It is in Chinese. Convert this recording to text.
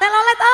来了来了